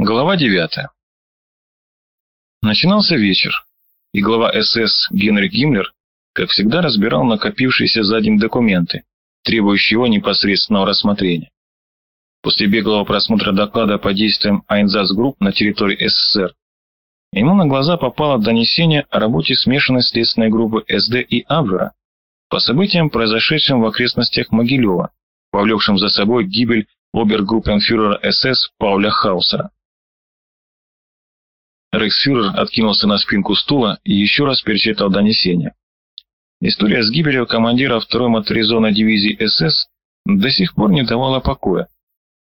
Глава 9. Начинался вечер, и глава СС Генрих Гиммлер, как всегда, разбирал накопившиеся за день документы, требующие его непосредственного рассмотрения. После беглого просмотра доклада по действиям Айнзас-групп на территории СССР, ему на глаза попало донесение о работе смешанной следственной группы СД и Абвера по событиям, произошедшим в окрестностях Могилева, повлекшим за собой гибель обергруппенфюрера СС Пауля Хаусера. Рейхсфюрер откинулся на спинку стула и еще раз перечитал донесение. История с гибелью командира второй моторизованной дивизии СС до сих пор не давала покоя,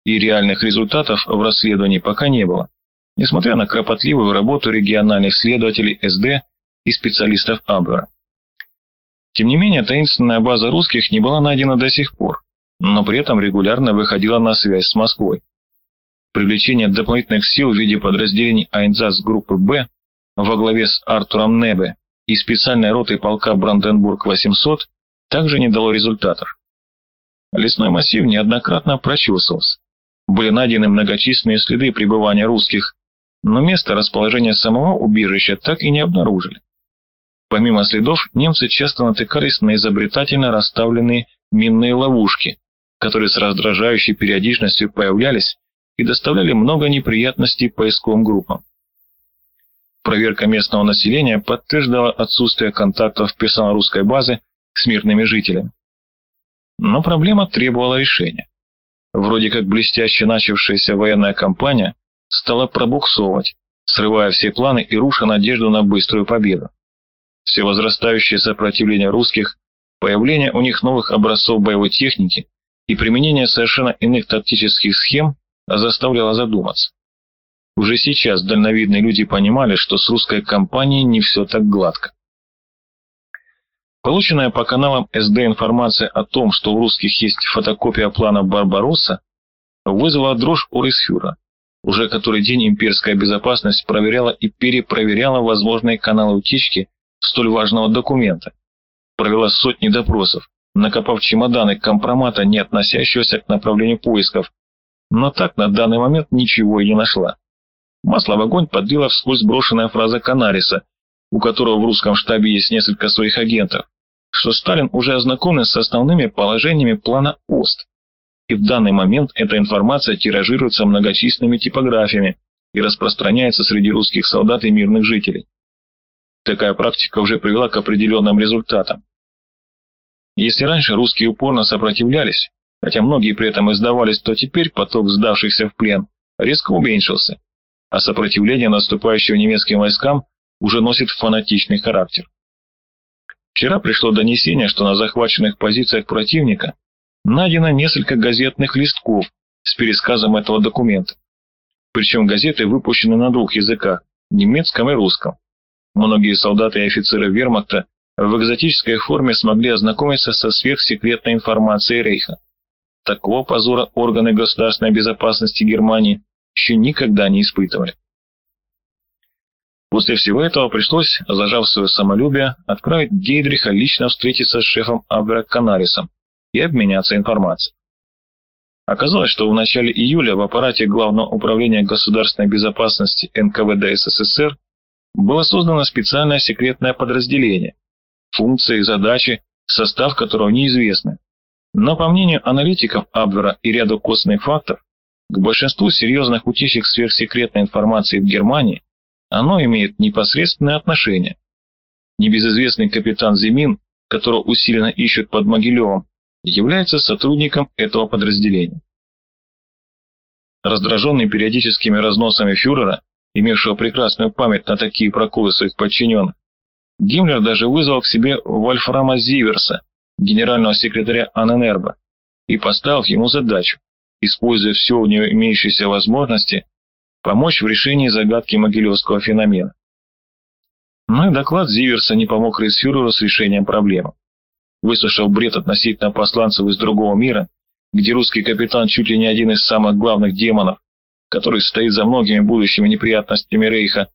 и реальных результатов в расследовании пока не было, несмотря на кропотливую работу региональных следователей СД и специалистов Абвера. Тем не менее, таинственная база русских не была найдена до сих пор, но при этом регулярно выходила на связь с Москвой привлечение дополнительных сил в виде подразделений Айнзас группы «Б» во главе с Артуром Небе и специальной ротой полка Бранденбург-800 также не дало результатов. Лесной массив неоднократно прочесывался. Были найдены многочисленные следы пребывания русских, но место расположения самого убежища так и не обнаружили. Помимо следов, немцы часто натыкались на изобретательно расставленные минные ловушки, которые с раздражающей периодичностью появлялись и доставляли много неприятностей поисковым группам. Проверка местного населения подтверждала отсутствие контактов персонала русской базы с мирными жителями. Но проблема требовала решения. Вроде как блестяще начавшаяся военная кампания стала пробуксовывать, срывая все планы и руша надежду на быструю победу. Все возрастающее сопротивление русских, появление у них новых образцов боевой техники и применение совершенно иных тактических схем заставляло задуматься. Уже сейчас дальновидные люди понимали, что с русской компанией не все так гладко. Полученная по каналам СД информация о том, что у русских есть фотокопия плана Барбаросса, вызвала дрожь у Рейсфюра. Уже который день имперская безопасность проверяла и перепроверяла возможные каналы утечки столь важного документа. Провела сотни допросов, накопав чемоданы компромата, не относящегося к направлению поисков, но так на данный момент ничего и не нашла. Масло в огонь подлила вскользь брошенная фраза Канариса, у которого в русском штабе есть несколько своих агентов, что Сталин уже ознакомлен с основными положениями плана ОСТ. И в данный момент эта информация тиражируется многочисленными типографиями и распространяется среди русских солдат и мирных жителей. Такая практика уже привела к определенным результатам. Если раньше русские упорно сопротивлялись, хотя многие при этом издавались, то теперь поток сдавшихся в плен резко уменьшился, а сопротивление наступающим немецким войскам уже носит фанатичный характер. Вчера пришло донесение, что на захваченных позициях противника найдено несколько газетных листков с пересказом этого документа. Причем газеты выпущены на двух языках – немецком и русском. Многие солдаты и офицеры вермахта в экзотической форме смогли ознакомиться со сверхсекретной информацией Рейха. Такого позора органы государственной безопасности Германии еще никогда не испытывали. После всего этого пришлось, зажав свое самолюбие, отправить Гейдриха лично встретиться с шефом Абвера Канарисом и обменяться информацией. Оказалось, что в начале июля в аппарате Главного управления государственной безопасности НКВД СССР было создано специальное секретное подразделение, функции, задачи, состав которого неизвестны, но по мнению аналитиков Абвера и ряда косвенных фактов, к большинству серьезных утечек сверхсекретной информации в Германии оно имеет непосредственное отношение. Небезызвестный капитан Зимин, которого усиленно ищут под Могилевым, является сотрудником этого подразделения. Раздраженный периодическими разносами фюрера, имевшего прекрасную память на такие проколы своих подчиненных, Гиммлер даже вызвал к себе Вольфрама Зиверса, генерального секретаря Аненербо, и поставил ему задачу, используя все у него имеющиеся возможности, помочь в решении загадки Могилевского феномена. Но и доклад Зиверса не помог Рейсфюреру с решением проблемы. Выслушав бред относительно посланцев из другого мира, где русский капитан чуть ли не один из самых главных демонов, который стоит за многими будущими неприятностями Рейха,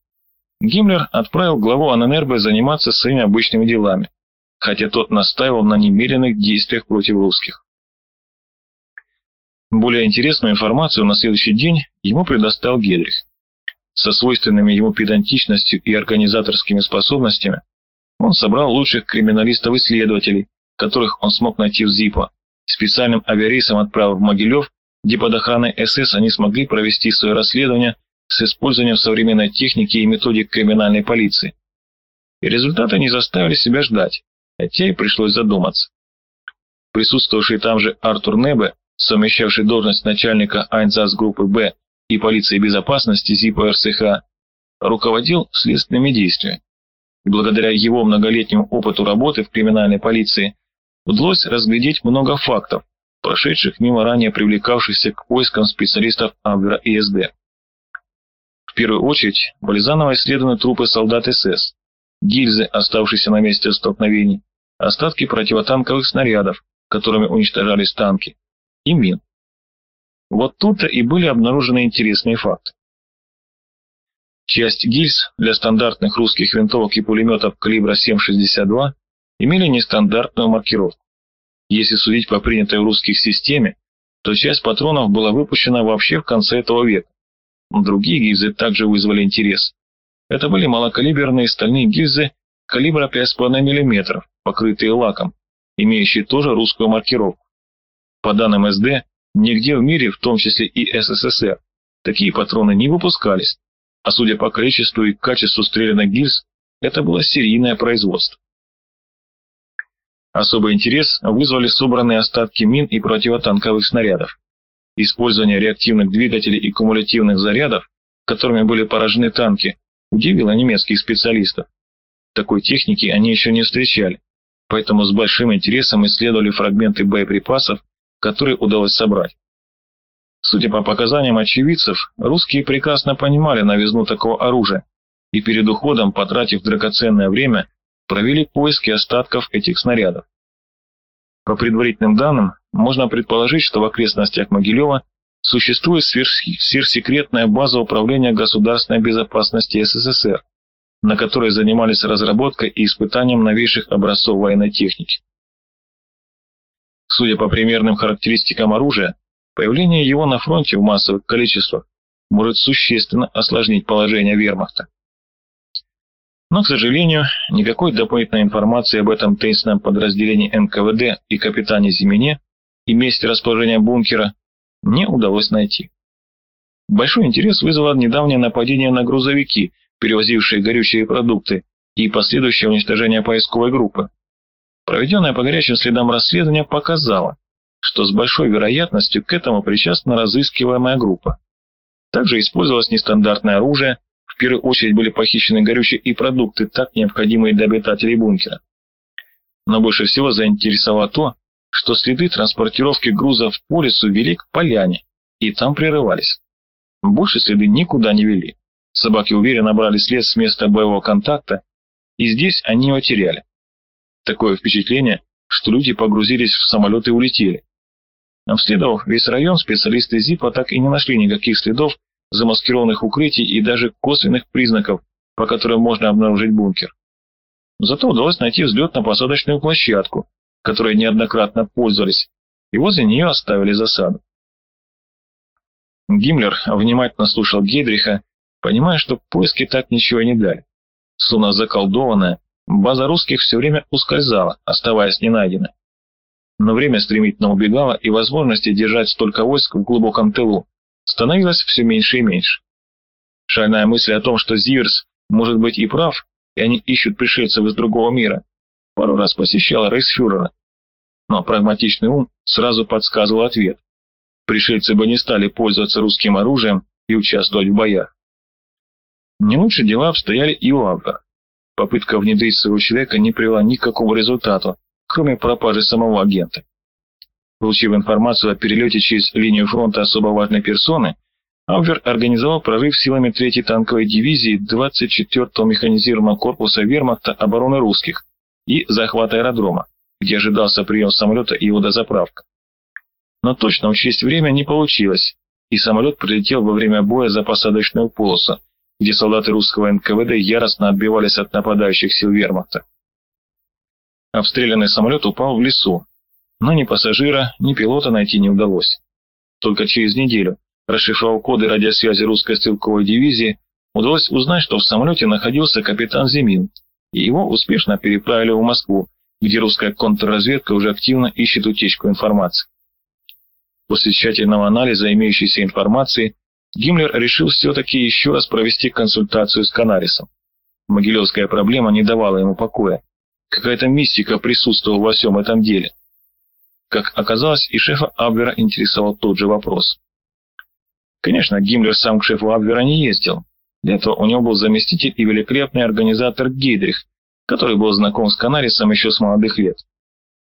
Гиммлер отправил главу Аненербе заниматься своими обычными делами, хотя тот настаивал на немедленных действиях против русских. Более интересную информацию на следующий день ему предоставил Гедрих. со свойственными ему педантичностью и организаторскими способностями, он собрал лучших криминалистов-исследователей, которых он смог найти в ЗИПО, специальным авиарейсом отправил в Могилев, где под охраной СС они смогли провести свое расследование с использованием современной техники и методик криминальной полиции. И результаты не заставили себя ждать, хотя и пришлось задуматься. Присутствовавший там же Артур Небе, совмещавший должность начальника Айнзас группы «Б» и полиции безопасности ЗИПа РСХ, руководил следственными действиями. Благодаря его многолетнему опыту работы в криминальной полиции удалось разглядеть много фактов, прошедших мимо ранее привлекавшихся к поискам специалистов Абвера и СД. В первую очередь были заново исследованы трупы солдат СС, гильзы, оставшиеся на месте столкновений, остатки противотанковых снарядов, которыми уничтожались танки, и мин. Вот тут-то и были обнаружены интересные факты. Часть гильз для стандартных русских винтовок и пулеметов калибра 7,62 имели нестандартную маркировку. Если судить по принятой в русских системе, то часть патронов была выпущена вообще в конце этого века. Другие гильзы также вызвали интерес. Это были малокалиберные стальные гильзы калибра 5,5 мм, покрытые лаком, имеющие тоже русскую маркировку. По данным СД, нигде в мире, в том числе и СССР, такие патроны не выпускались, а судя по количеству и качеству стрелянных гильз, это было серийное производство. Особый интерес вызвали собранные остатки мин и противотанковых снарядов. Использование реактивных двигателей и кумулятивных зарядов, которыми были поражены танки, удивило немецких специалистов. Такой техники они еще не встречали, поэтому с большим интересом исследовали фрагменты боеприпасов, которые удалось собрать. Судя по показаниям очевидцев, русские прекрасно понимали новизну такого оружия и перед уходом, потратив драгоценное время, провели поиски остатков этих снарядов. По предварительным данным, можно предположить, что в окрестностях Могилева существует сверхсекретная база управления государственной безопасности СССР, на которой занимались разработкой и испытанием новейших образцов военной техники. Судя по примерным характеристикам оружия, появление его на фронте в массовых количествах может существенно осложнить положение вермахта. Но, к сожалению, никакой дополнительной информации об этом таинственном подразделении НКВД и капитане Зимине и месте расположения бункера не удалось найти. Большой интерес вызвало недавнее нападение на грузовики, перевозившие горючие продукты, и последующее уничтожение поисковой группы. Проведенное по горячим следам расследование показало, что с большой вероятностью к этому причастна разыскиваемая группа. Также использовалось нестандартное оружие, в первую очередь были похищены горючие и продукты, так необходимые для обитателей бункера. Но больше всего заинтересовало то, что следы транспортировки грузов по лесу вели к поляне, и там прерывались. Больше следы никуда не вели. Собаки уверенно брали след с места боевого контакта, и здесь они его теряли. Такое впечатление, что люди погрузились в самолет и улетели. Обследовав весь район, специалисты ЗИПа так и не нашли никаких следов замаскированных укрытий и даже косвенных признаков, по которым можно обнаружить бункер. Зато удалось найти взлетно-посадочную площадку, которой неоднократно пользовались, и возле нее оставили засаду. Гиммлер внимательно слушал Гейдриха, понимая, что поиски так ничего не дали. Словно заколдованная, база русских все время ускользала, оставаясь ненайденной. Но время стремительно убегало, и возможности держать столько войск в глубоком тылу становилось все меньше и меньше. Шальная мысль о том, что Зиверс может быть и прав, и они ищут пришельцев из другого мира, пару раз посещала рейхсфюрера. Но прагматичный ум сразу подсказывал ответ. Пришельцы бы не стали пользоваться русским оружием и участвовать в боях. Не лучше дела обстояли и у Абвера. Попытка внедрить своего человека не привела ни к какому результату, кроме пропажи самого агента. Получив информацию о перелете через линию фронта особо важной персоны, Абвер организовал прорыв силами 3-й танковой дивизии 24-го механизированного корпуса вермахта обороны русских и захват аэродрома, где ожидался прием самолета и его дозаправка. Но точно учесть время не получилось, и самолет прилетел во время боя за посадочную полосу, где солдаты русского НКВД яростно отбивались от нападающих сил вермахта. Обстрелянный самолет упал в лесу, но ни пассажира, ни пилота найти не удалось. Только через неделю, расшифровав коды радиосвязи русской стрелковой дивизии, удалось узнать, что в самолете находился капитан Зимин, и его успешно переправили в Москву, где русская контрразведка уже активно ищет утечку информации. После тщательного анализа имеющейся информации Гиммлер решил все-таки еще раз провести консультацию с Канарисом. Могилевская проблема не давала ему покоя. Какая-то мистика присутствовала во всем этом деле. Как оказалось, и шефа Абвера интересовал тот же вопрос. Конечно, Гиммлер сам к шефу Абвера не ездил. Для этого у него был заместитель и великолепный организатор Гейдрих, который был знаком с Канарисом еще с молодых лет.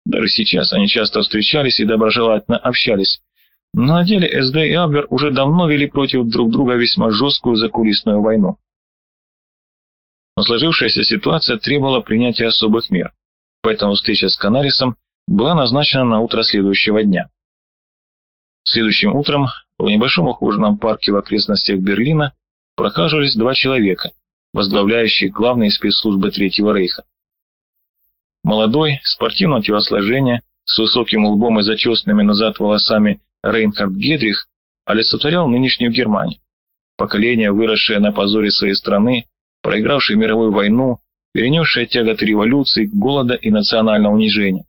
Даже сейчас они часто встречались и доброжелательно общались, но на деле СД и Абвер уже давно вели против друг друга весьма жесткую закулисную войну. Но сложившаяся ситуация требовала принятия особых мер, поэтому встреча с Канарисом была назначена на утро следующего дня. Следующим утром в небольшом ухоженном парке в окрестностях Берлина прохаживались два человека, возглавляющие главные спецслужбы Третьего Рейха. Молодой, спортивного телосложения, с высоким лбом и зачесанными назад волосами Рейнхард Гедрих олицетворял нынешнюю Германию. Поколение, выросшее на позоре своей страны, проигравшее мировую войну, перенесшее тяготы революции, голода и национального унижения.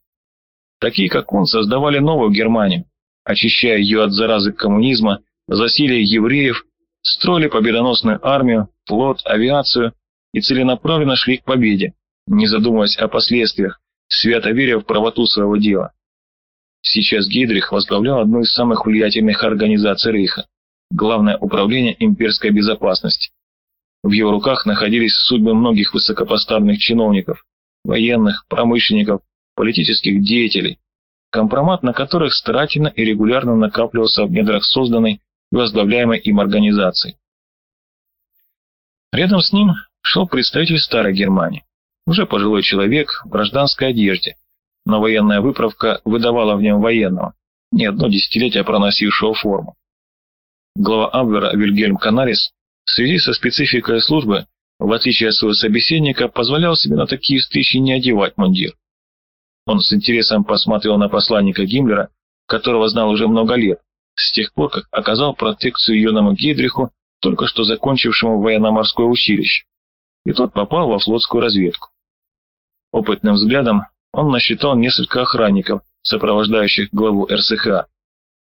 Такие, как он, создавали новую Германию, очищая ее от заразы коммунизма, засилия евреев, строили победоносную армию, флот, авиацию и целенаправленно шли к победе, не задумываясь о последствиях, свято веря в правоту своего дела. Сейчас Гейдрих возглавлял одну из самых влиятельных организаций Рейха – Главное управление имперской безопасности. В его руках находились судьбы многих высокопоставленных чиновников, военных, промышленников, политических деятелей, компромат на которых старательно и регулярно накапливался в недрах созданной и возглавляемой им организации. Рядом с ним шел представитель старой Германии, уже пожилой человек в гражданской одежде, но военная выправка выдавала в нем военного, не одно десятилетие проносившего форму. Глава Абвера Вильгельм Канарис в связи со спецификой службы, в отличие от своего собеседника, позволял себе на такие встречи не одевать мундир. Он с интересом посмотрел на посланника Гиммлера, которого знал уже много лет, с тех пор, как оказал протекцию юному Гейдриху, только что закончившему военно-морское училище, и тот попал во флотскую разведку. Опытным взглядом он насчитал несколько охранников, сопровождающих главу РСХ.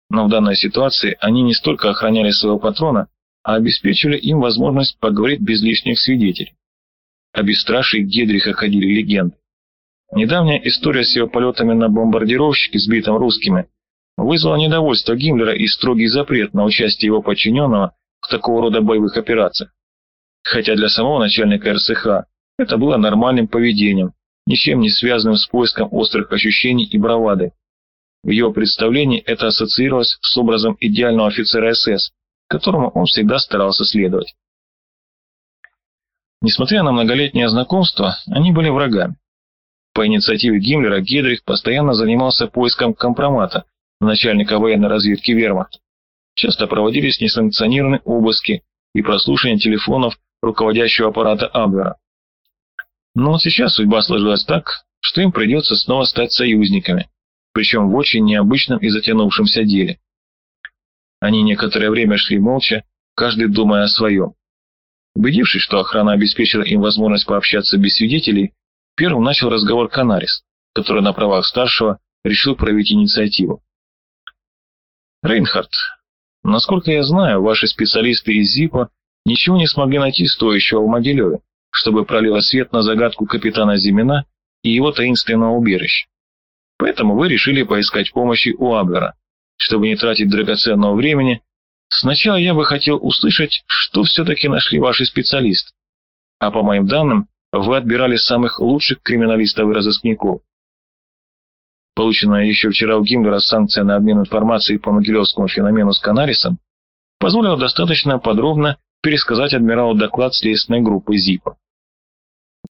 Но в данной ситуации они не столько охраняли своего патрона, а обеспечивали им возможность поговорить без лишних свидетелей. О бесстрашии Гедриха ходили легенды. Недавняя история с его полетами на бомбардировщике, сбитом русскими, вызвала недовольство Гиммлера и строгий запрет на участие его подчиненного в такого рода боевых операциях. Хотя для самого начальника РСХ это было нормальным поведением, ничем не связанным с поиском острых ощущений и бравады. В его представлении это ассоциировалось с образом идеального офицера СС, которому он всегда старался следовать. Несмотря на многолетнее знакомство, они были врагами. По инициативе Гиммлера Гедрих постоянно занимался поиском компромата начальника военной разведки Вермахта. Часто проводились несанкционированные обыски и прослушивание телефонов руководящего аппарата Абвера. Но сейчас судьба сложилась так, что им придется снова стать союзниками, причем в очень необычном и затянувшемся деле. Они некоторое время шли молча, каждый думая о своем. Убедившись, что охрана обеспечила им возможность пообщаться без свидетелей, первым начал разговор Канарис, который на правах старшего решил проявить инициативу. Рейнхард, насколько я знаю, ваши специалисты из ЗИПа ничего не смогли найти стоящего в Могилеве чтобы пролила свет на загадку капитана Зимина и его таинственного убежища. Поэтому вы решили поискать помощи у Аблера. Чтобы не тратить драгоценного времени, сначала я бы хотел услышать, что все-таки нашли ваши специалисты. А по моим данным, вы отбирали самых лучших криминалистов и разыскников. Полученная еще вчера у Гиммлера санкция на обмен информацией по Могилевскому феномену с Канарисом позволила достаточно подробно пересказать адмиралу доклад следственной группы ЗИПа.